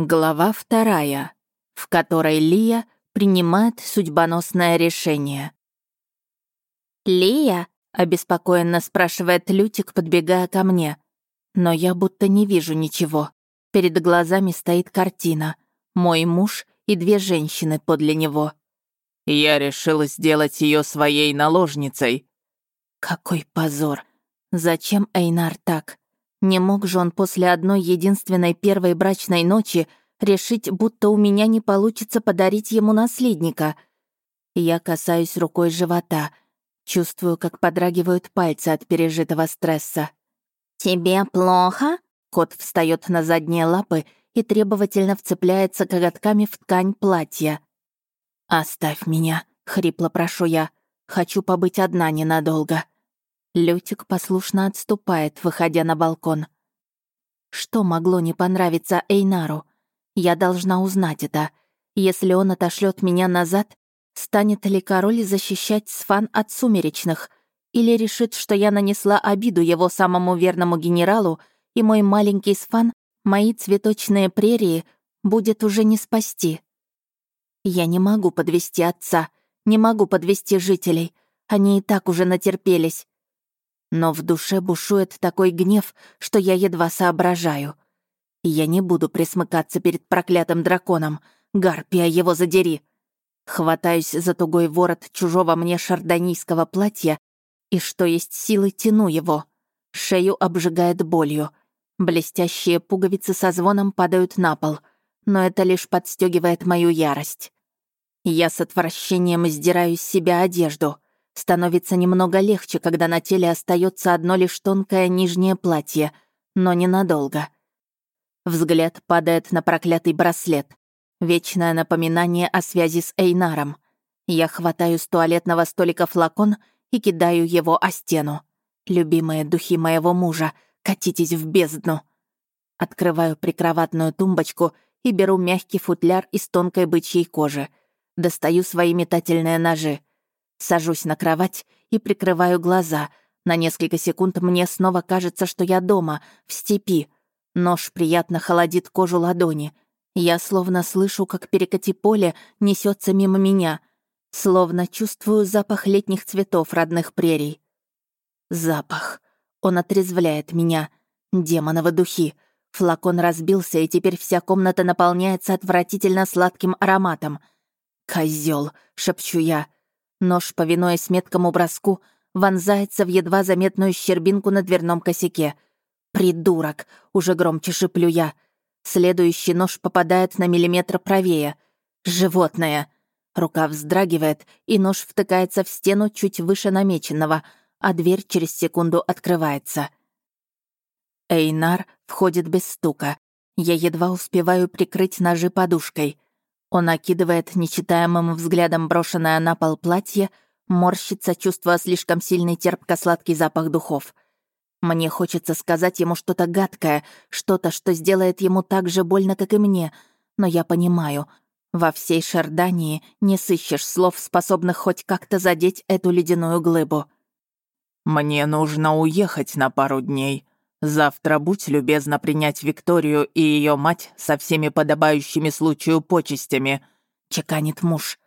Глава вторая, в которой Лия принимает судьбоносное решение. «Лия?» — обеспокоенно спрашивает Лютик, подбегая ко мне. Но я будто не вижу ничего. Перед глазами стоит картина. Мой муж и две женщины подле него. «Я решила сделать ее своей наложницей». Какой позор. Зачем Эйнар так? Не мог же он после одной единственной первой брачной ночи решить, будто у меня не получится подарить ему наследника. Я касаюсь рукой живота, чувствую, как подрагивают пальцы от пережитого стресса. «Тебе плохо?» Кот встает на задние лапы и требовательно вцепляется коготками в ткань платья. «Оставь меня», — хрипло прошу я. «Хочу побыть одна ненадолго». Лютик послушно отступает, выходя на балкон. Что могло не понравиться Эйнару? Я должна узнать это. Если он отошлет меня назад, станет ли король защищать Сфан от сумеречных? Или решит, что я нанесла обиду его самому верному генералу, и мой маленький Сфан, мои цветочные прерии, будет уже не спасти? Я не могу подвести отца, не могу подвести жителей. Они и так уже натерпелись. Но в душе бушует такой гнев, что я едва соображаю. Я не буду присмыкаться перед проклятым драконом. Гарпия его задери. Хватаюсь за тугой ворот чужого мне шардонийского платья и, что есть силы, тяну его. Шею обжигает болью. Блестящие пуговицы со звоном падают на пол, но это лишь подстегивает мою ярость. Я с отвращением сдираю с себя одежду — Становится немного легче, когда на теле остается одно лишь тонкое нижнее платье, но ненадолго. Взгляд падает на проклятый браслет. Вечное напоминание о связи с Эйнаром. Я хватаю с туалетного столика флакон и кидаю его о стену. Любимые духи моего мужа, катитесь в бездну. Открываю прикроватную тумбочку и беру мягкий футляр из тонкой бычьей кожи. Достаю свои метательные ножи. Сажусь на кровать и прикрываю глаза. На несколько секунд мне снова кажется, что я дома, в степи. Нож приятно холодит кожу ладони. Я словно слышу, как перекати поле несется мимо меня. Словно чувствую запах летних цветов родных прерий. Запах. Он отрезвляет меня. Демоновы духи. Флакон разбился, и теперь вся комната наполняется отвратительно сладким ароматом. «Козёл!» — шепчу я. Нож, повинуясь меткому броску, вонзается в едва заметную щербинку на дверном косяке. «Придурок!» — уже громче шиплю я. Следующий нож попадает на миллиметр правее. «Животное!» Рука вздрагивает, и нож втыкается в стену чуть выше намеченного, а дверь через секунду открывается. Эйнар входит без стука. Я едва успеваю прикрыть ножи подушкой. Он окидывает нечитаемым взглядом брошенное на пол платье, морщится, чувствуя слишком сильный терпко-сладкий запах духов. Мне хочется сказать ему что-то гадкое, что-то, что сделает ему так же больно, как и мне, но я понимаю, во всей Шардании не сыщешь слов, способных хоть как-то задеть эту ледяную глыбу. «Мне нужно уехать на пару дней», Завтра будь любезна принять Викторию и ее мать со всеми подобающими случаю почестями», — чеканит муж.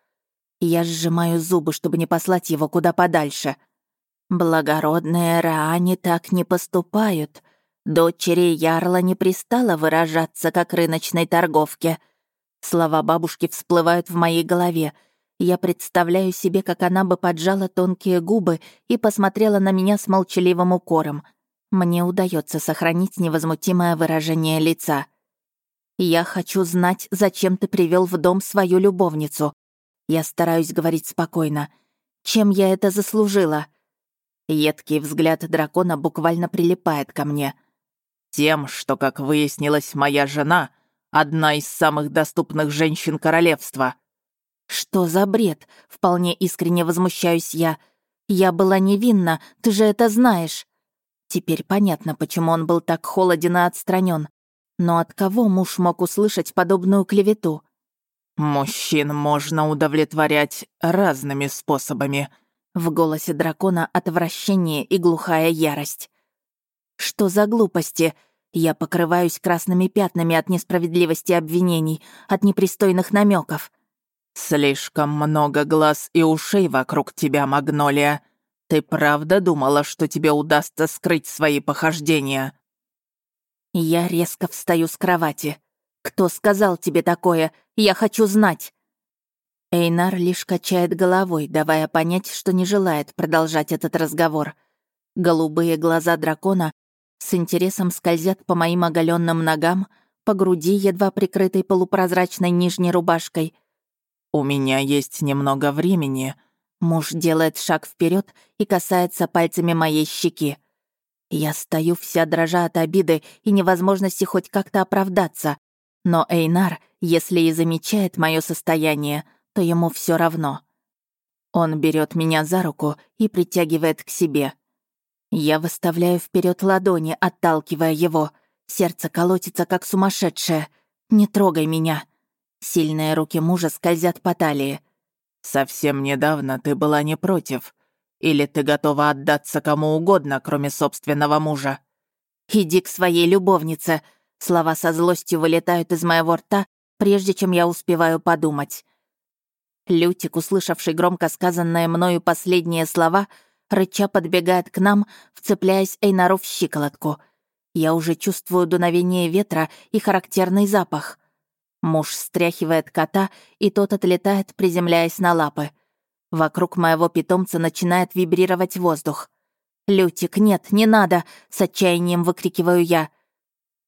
Я сжимаю зубы, чтобы не послать его куда подальше. Благородные Раани так не поступают. Дочери Ярла не пристало выражаться, как рыночной торговке. Слова бабушки всплывают в моей голове. Я представляю себе, как она бы поджала тонкие губы и посмотрела на меня с молчаливым укором — мне удается сохранить невозмутимое выражение лица. «Я хочу знать, зачем ты привел в дом свою любовницу. Я стараюсь говорить спокойно. Чем я это заслужила?» Едкий взгляд дракона буквально прилипает ко мне. «Тем, что, как выяснилось, моя жена — одна из самых доступных женщин королевства». «Что за бред?» — вполне искренне возмущаюсь я. «Я была невинна, ты же это знаешь». Теперь понятно, почему он был так холоден и отстранен. Но от кого муж мог услышать подобную клевету? «Мужчин можно удовлетворять разными способами», в голосе дракона отвращение и глухая ярость. «Что за глупости? Я покрываюсь красными пятнами от несправедливости обвинений, от непристойных намеков. «Слишком много глаз и ушей вокруг тебя, Магнолия. Ты правда думала, что тебе удастся скрыть свои похождения?» Я резко встаю с кровати. «Кто сказал тебе такое? Я хочу знать!» Эйнар лишь качает головой, давая понять, что не желает продолжать этот разговор. Голубые глаза дракона с интересом скользят по моим оголенным ногам, по груди, едва прикрытой полупрозрачной нижней рубашкой. «У меня есть немного времени». Муж делает шаг вперед и касается пальцами моей щеки. Я стою вся дрожа от обиды и невозможности хоть как-то оправдаться. Но Эйнар, если и замечает мое состояние, то ему все равно. Он берет меня за руку и притягивает к себе. Я выставляю вперед ладони, отталкивая его. Сердце колотится, как сумасшедшее. «Не трогай меня!» Сильные руки мужа скользят по талии. «Совсем недавно ты была не против. Или ты готова отдаться кому угодно, кроме собственного мужа?» «Иди к своей любовнице!» Слова со злостью вылетают из моего рта, прежде чем я успеваю подумать. Лютик, услышавший громко сказанное мною последние слова, рыча подбегает к нам, вцепляясь Эйнару в щиколотку. Я уже чувствую дуновение ветра и характерный запах. Муж стряхивает кота, и тот отлетает, приземляясь на лапы. Вокруг моего питомца начинает вибрировать воздух. «Лютик, нет, не надо!» — с отчаянием выкрикиваю я.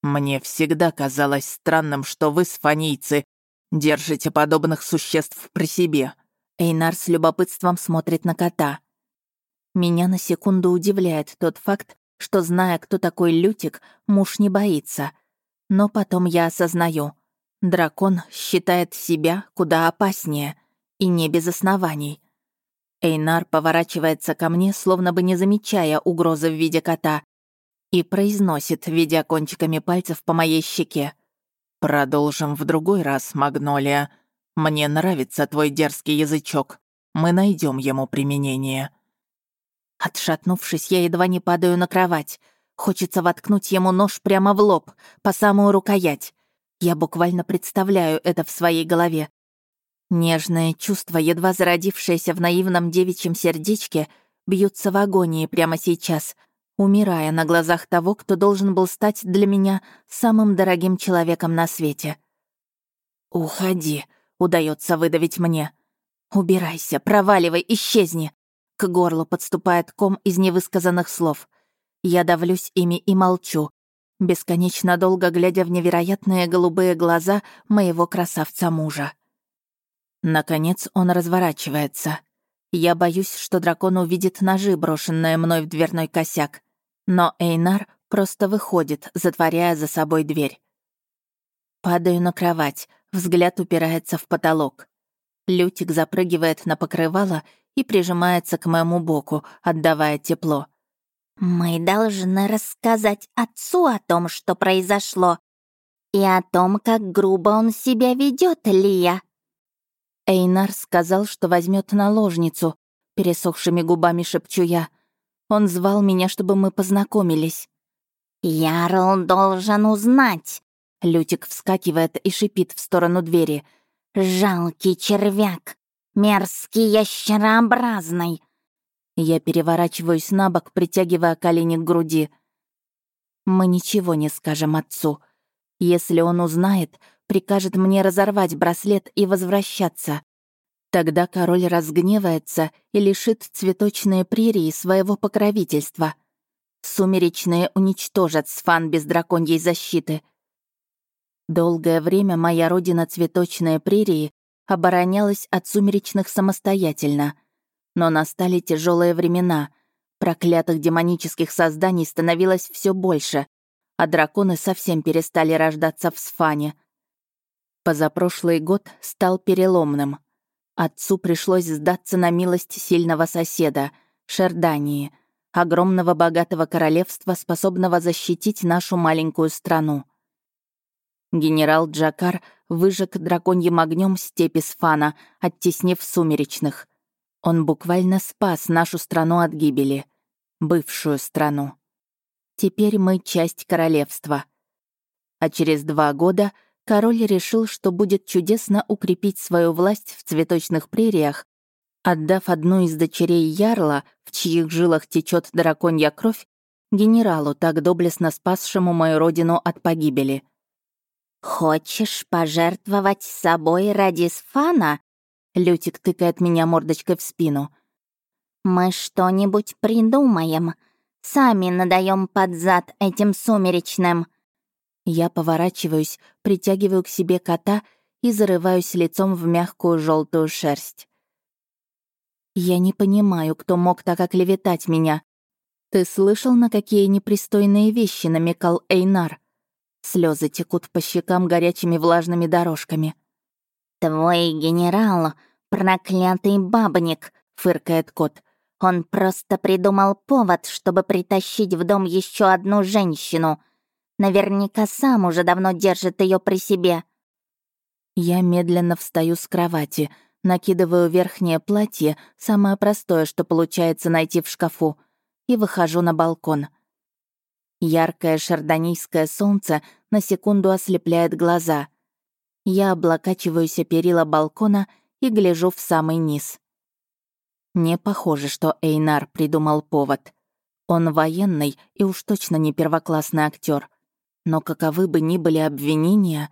«Мне всегда казалось странным, что вы, сфанийцы, держите подобных существ при себе». Эйнар с любопытством смотрит на кота. Меня на секунду удивляет тот факт, что, зная, кто такой Лютик, муж не боится. Но потом я осознаю. Дракон считает себя куда опаснее, и не без оснований. Эйнар поворачивается ко мне, словно бы не замечая угрозы в виде кота, и произносит, ведя кончиками пальцев по моей щеке. «Продолжим в другой раз, Магнолия. Мне нравится твой дерзкий язычок. Мы найдем ему применение». Отшатнувшись, я едва не падаю на кровать. Хочется воткнуть ему нож прямо в лоб, по самую рукоять. Я буквально представляю это в своей голове. Нежное чувство, едва зародившееся в наивном девичьем сердечке, бьются в агонии прямо сейчас, умирая на глазах того, кто должен был стать для меня самым дорогим человеком на свете. «Уходи», — удается выдавить мне. «Убирайся, проваливай, исчезни». К горлу подступает ком из невысказанных слов. Я давлюсь ими и молчу, бесконечно долго глядя в невероятные голубые глаза моего красавца-мужа. Наконец он разворачивается. Я боюсь, что дракон увидит ножи, брошенные мной в дверной косяк. Но Эйнар просто выходит, затворяя за собой дверь. Падаю на кровать, взгляд упирается в потолок. Лютик запрыгивает на покрывало и прижимается к моему боку, отдавая тепло. «Мы должны рассказать отцу о том, что произошло, и о том, как грубо он себя ведет, Лия». Эйнар сказал, что возьмет наложницу, пересохшими губами шепчу я. Он звал меня, чтобы мы познакомились. «Ярл должен узнать», — Лютик вскакивает и шипит в сторону двери. «Жалкий червяк, мерзкий ящерообразный, я переворачиваюсь на бок, притягивая колени к груди. Мы ничего не скажем отцу. Если он узнает, прикажет мне разорвать браслет и возвращаться. Тогда король разгневается и лишит цветочные прерии своего покровительства. Сумеречные уничтожат Сфан без драконьей защиты. Долгое время моя родина цветочные прерии оборонялась от сумеречных самостоятельно. Но настали тяжелые времена. Проклятых демонических созданий становилось все больше, а драконы совсем перестали рождаться в Сфане. Позапрошлый год стал переломным. Отцу пришлось сдаться на милость сильного соседа, Шердании, огромного богатого королевства, способного защитить нашу маленькую страну. Генерал Джакар выжег драконьим огнем степи Сфана, оттеснив сумеречных. Он буквально спас нашу страну от гибели. Бывшую страну. Теперь мы часть королевства. А через два года король решил, что будет чудесно укрепить свою власть в цветочных прериях, отдав одну из дочерей Ярла, в чьих жилах течет драконья кровь, генералу, так доблестно спасшему мою родину от погибели. «Хочешь пожертвовать собой ради Сфана?» Лютик тыкает меня мордочкой в спину. «Мы что-нибудь придумаем. Сами надаем под зад этим сумеречным». Я поворачиваюсь, притягиваю к себе кота и зарываюсь лицом в мягкую желтую шерсть. Я не понимаю, кто мог так оклеветать меня. Ты слышал, на какие непристойные вещи намекал Эйнар? Слезы текут по щекам горячими влажными дорожками. «Твой генерал — проклятый бабник», — фыркает кот. «Он просто придумал повод, чтобы притащить в дом еще одну женщину. Наверняка сам уже давно держит ее при себе». Я медленно встаю с кровати, накидываю верхнее платье, самое простое, что получается найти в шкафу, и выхожу на балкон. Яркое шардонийское солнце на секунду ослепляет глаза. Я облокачиваюсь о перила балкона и гляжу в самый низ. Не похоже, что Эйнар придумал повод. Он военный и уж точно не первоклассный актер. Но каковы бы ни были обвинения,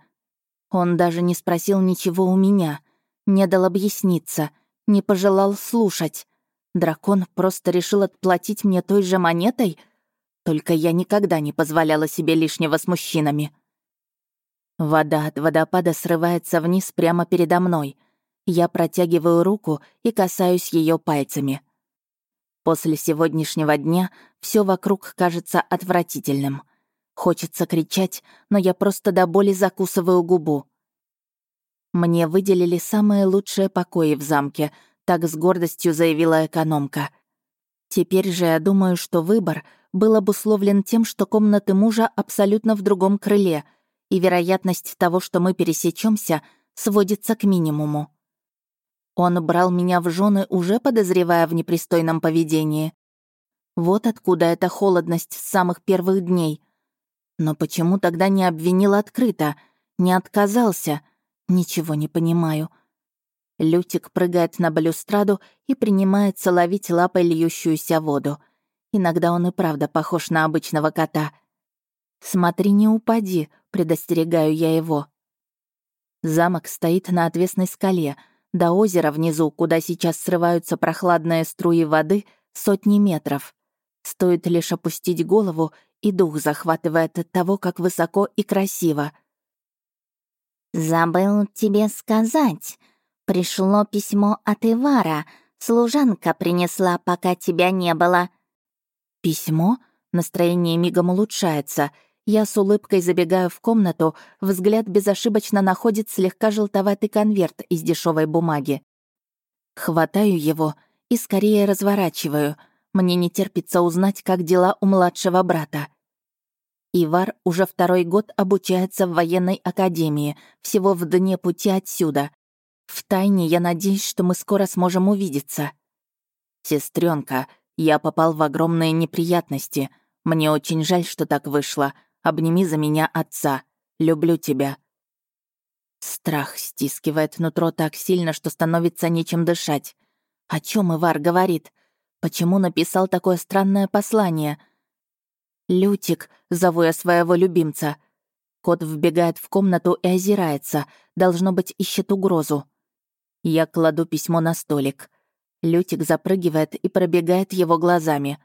он даже не спросил ничего у меня, не дал объясниться, не пожелал слушать. Дракон просто решил отплатить мне той же монетой — только я никогда не позволяла себе лишнего с мужчинами. Вода от водопада срывается вниз прямо передо мной. Я протягиваю руку и касаюсь ее пальцами. После сегодняшнего дня все вокруг кажется отвратительным. Хочется кричать, но я просто до боли закусываю губу. Мне выделили самые лучшие покои в замке, так с гордостью заявила экономка. Теперь же я думаю, что выбор — был обусловлен тем, что комнаты мужа абсолютно в другом крыле, и вероятность того, что мы пересечемся, сводится к минимуму. Он брал меня в жены, уже подозревая в непристойном поведении. Вот откуда эта холодность с самых первых дней. Но почему тогда не обвинил открыто, не отказался? Ничего не понимаю. Лютик прыгает на балюстраду и принимается ловить лапой льющуюся воду — Иногда он и правда похож на обычного кота. «Смотри, не упади», — предостерегаю я его. Замок стоит на отвесной скале. До озера внизу, куда сейчас срываются прохладные струи воды, сотни метров. Стоит лишь опустить голову, и дух захватывает от того, как высоко и красиво. «Забыл тебе сказать. Пришло письмо от Ивара. Служанка принесла, пока тебя не было», Письмо? Настроение мигом улучшается. Я с улыбкой забегаю в комнату, взгляд безошибочно находит слегка желтоватый конверт из дешевой бумаги. Хватаю его и скорее разворачиваю. Мне не терпится узнать, как дела у младшего брата. Ивар уже второй год обучается в военной академии, всего в дне пути отсюда. Втайне я надеюсь, что мы скоро сможем увидеться. Сестренка, я попал в огромные неприятности. Мне очень жаль, что так вышло. Обними за меня отца. Люблю тебя». Страх стискивает нутро так сильно, что становится нечем дышать. О чем Ивар говорит? Почему написал такое странное послание? «Лютик», — зову я своего любимца. Кот вбегает в комнату и озирается. Должно быть, ищет угрозу. Я кладу письмо на столик. Лютик запрыгивает и пробегает его глазами.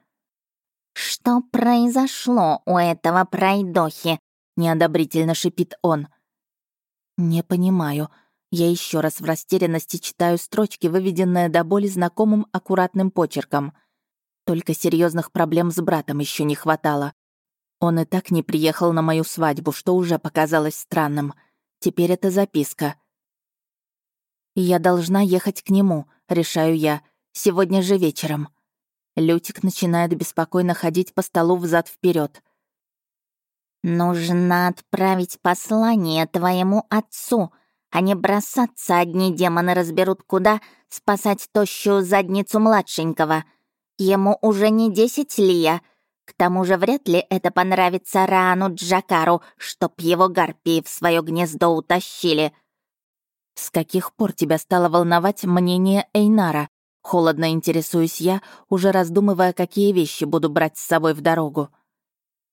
«Что произошло у этого пройдохи?» — неодобрительно шипит он. «Не понимаю». Я еще раз в растерянности читаю строчки, выведенные до боли знакомым аккуратным почерком. Только серьезных проблем с братом еще не хватало. Он и так не приехал на мою свадьбу, что уже показалось странным. Теперь это записка. Я должна ехать к нему, решаю я, сегодня же вечером. Лютик начинает беспокойно ходить по столу взад вперед. «Нужно отправить послание твоему отцу, а не бросаться одни демоны разберут куда спасать тощую задницу младшенького. Ему уже не десять лия. К тому же вряд ли это понравится Рану Джакару, чтоб его гарпии в свое гнездо утащили. С каких пор тебя стало волновать мнение Эйнара? Холодно интересуюсь я, уже раздумывая, какие вещи буду брать с собой в дорогу.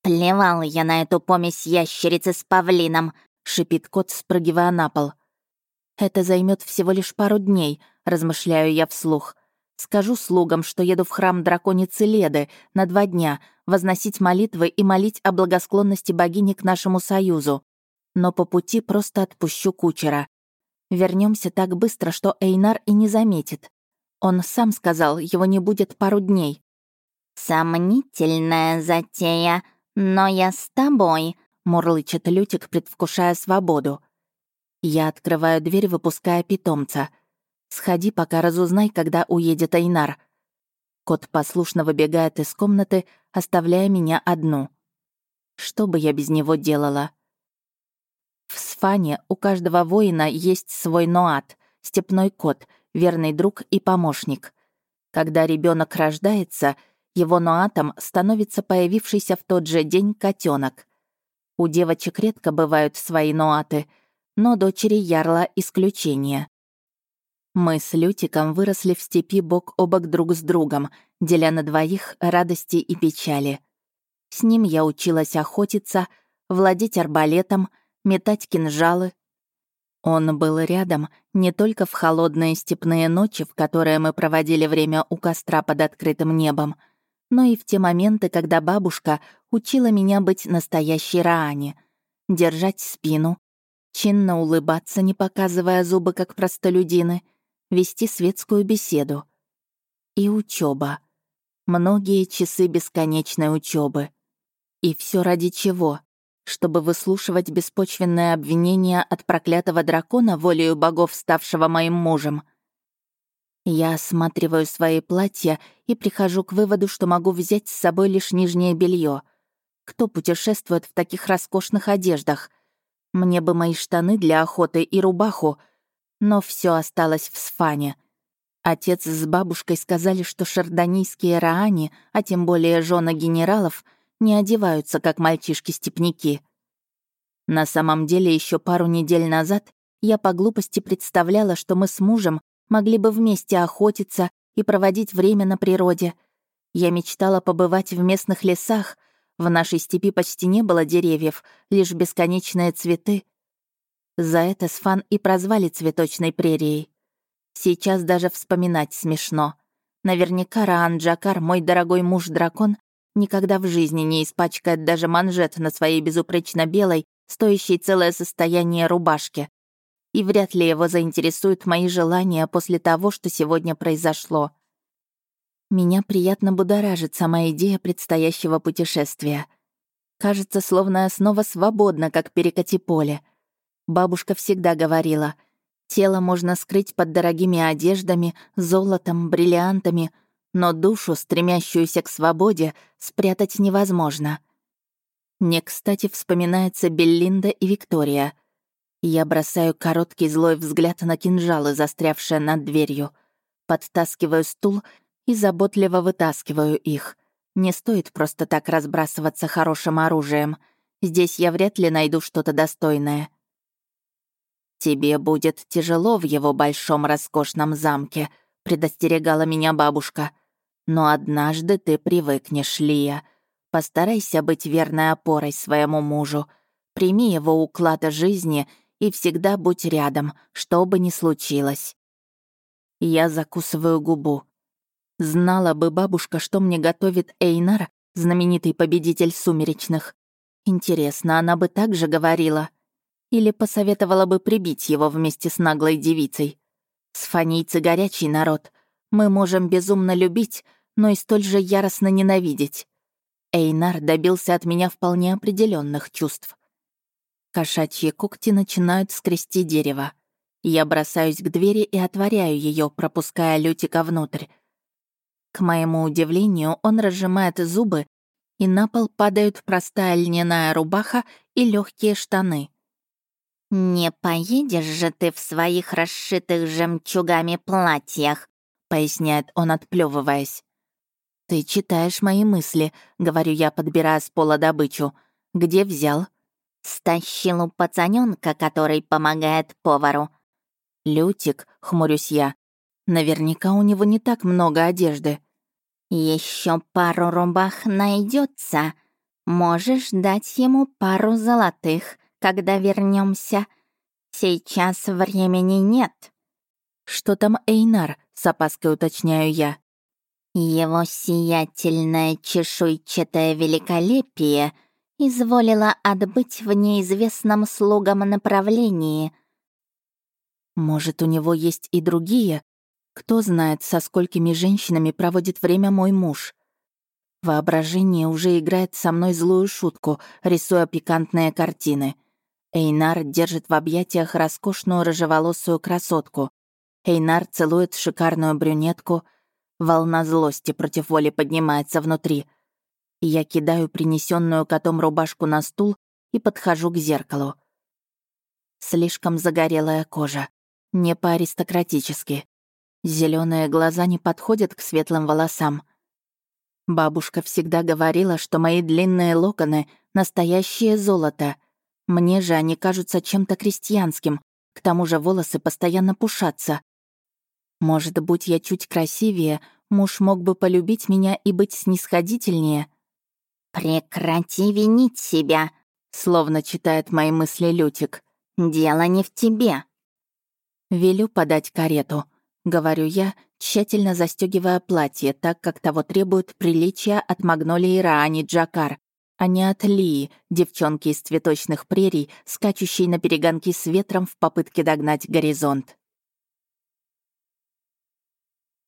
«Плевал я на эту помесь ящерицы с павлином», — шипит кот, спрыгивая на пол. «Это займет всего лишь пару дней», — размышляю я вслух. «Скажу слугам, что еду в храм драконицы Леды на два дня, возносить молитвы и молить о благосклонности богини к нашему союзу. Но по пути просто отпущу кучера. Вернемся так быстро, что Эйнар и не заметит. Он сам сказал, его не будет пару дней. «Сомнительная затея, но я с тобой», — мурлычет Лютик, предвкушая свободу. Я открываю дверь, выпуская питомца. «Сходи, пока разузнай, когда уедет Айнар». Кот послушно выбегает из комнаты, оставляя меня одну. Что бы я без него делала? В Сфане у каждого воина есть свой ноат, степной кот, верный друг и помощник. Когда ребенок рождается, его ноатом становится появившийся в тот же день котенок. У девочек редко бывают свои ноаты — но дочери Ярла — исключение. Мы с Лютиком выросли в степи бок о бок друг с другом, деля на двоих радости и печали. С ним я училась охотиться, владеть арбалетом, метать кинжалы. Он был рядом не только в холодные степные ночи, в которые мы проводили время у костра под открытым небом, но и в те моменты, когда бабушка учила меня быть настоящей Раани, держать спину, чинно улыбаться, не показывая зубы, как простолюдины, вести светскую беседу. И учеба. Многие часы бесконечной учебы. И все ради чего? Чтобы выслушивать беспочвенное обвинение от проклятого дракона, волею богов, ставшего моим мужем. Я осматриваю свои платья и прихожу к выводу, что могу взять с собой лишь нижнее белье. Кто путешествует в таких роскошных одеждах — мне бы мои штаны для охоты и рубаху, но все осталось в сфане. Отец с бабушкой сказали, что шардонийские раани, а тем более жены генералов, не одеваются, как мальчишки-степняки. На самом деле, еще пару недель назад я по глупости представляла, что мы с мужем могли бы вместе охотиться и проводить время на природе. Я мечтала побывать в местных лесах, в нашей степи почти не было деревьев, лишь бесконечные цветы. За это Сфан и прозвали цветочной прерией. Сейчас даже вспоминать смешно. Наверняка Раан Джакар, мой дорогой муж-дракон, никогда в жизни не испачкает даже манжет на своей безупречно белой, стоящей целое состояние рубашке. И вряд ли его заинтересуют мои желания после того, что сегодня произошло. Меня приятно будоражит сама идея предстоящего путешествия. Кажется, словно я снова свободна, как перекати поле. Бабушка всегда говорила, тело можно скрыть под дорогими одеждами, золотом, бриллиантами, но душу, стремящуюся к свободе, спрятать невозможно. Мне, кстати, вспоминается Беллинда и Виктория. Я бросаю короткий злой взгляд на кинжалы, застрявшие над дверью. Подтаскиваю стул и заботливо вытаскиваю их. Не стоит просто так разбрасываться хорошим оружием. Здесь я вряд ли найду что-то достойное. «Тебе будет тяжело в его большом роскошном замке», — предостерегала меня бабушка. «Но однажды ты привыкнешь, Лия. Постарайся быть верной опорой своему мужу. Прими его уклад жизни и всегда будь рядом, что бы ни случилось». Я закусываю губу. Знала бы бабушка, что мне готовит Эйнар, знаменитый победитель сумеречных. Интересно, она бы так же говорила? Или посоветовала бы прибить его вместе с наглой девицей? Сфанийцы горячий народ. Мы можем безумно любить, но и столь же яростно ненавидеть. Эйнар добился от меня вполне определенных чувств. Кошачьи когти начинают скрести дерево. Я бросаюсь к двери и отворяю ее, пропуская Лютика внутрь. К моему удивлению, он разжимает зубы, и на пол падают простая льняная рубаха и легкие штаны. «Не поедешь же ты в своих расшитых жемчугами платьях», — поясняет он, отплевываясь. «Ты читаешь мои мысли», — говорю я, подбирая с пола добычу. «Где взял?» «Стащил у пацанёнка, который помогает повару». «Лютик», — хмурюсь я. «Наверняка у него не так много одежды». Еще пару рубах найдется. Можешь дать ему пару золотых, когда вернемся. Сейчас времени нет». «Что там Эйнар?» — с опаской уточняю я. Его сиятельное чешуйчатое великолепие изволило отбыть в неизвестном слугам направлении. Может, у него есть и другие? Кто знает, со сколькими женщинами проводит время мой муж? Воображение уже играет со мной злую шутку, рисуя пикантные картины. Эйнар держит в объятиях роскошную рыжеволосую красотку. Эйнар целует шикарную брюнетку — Волна злости против воли поднимается внутри. Я кидаю принесенную котом рубашку на стул и подхожу к зеркалу. Слишком загорелая кожа. Не по-аристократически. Зеленые глаза не подходят к светлым волосам. Бабушка всегда говорила, что мои длинные локоны — настоящее золото. Мне же они кажутся чем-то крестьянским, к тому же волосы постоянно пушатся. Может, будь я чуть красивее, муж мог бы полюбить меня и быть снисходительнее. «Прекрати винить себя», — словно читает мои мысли Лютик. «Дело не в тебе». «Велю подать карету», — говорю я, тщательно застегивая платье, так как того требует приличия от Магнолии Раани Джакар, а не от Лии, девчонки из цветочных прерий, скачущей на перегонки с ветром в попытке догнать горизонт.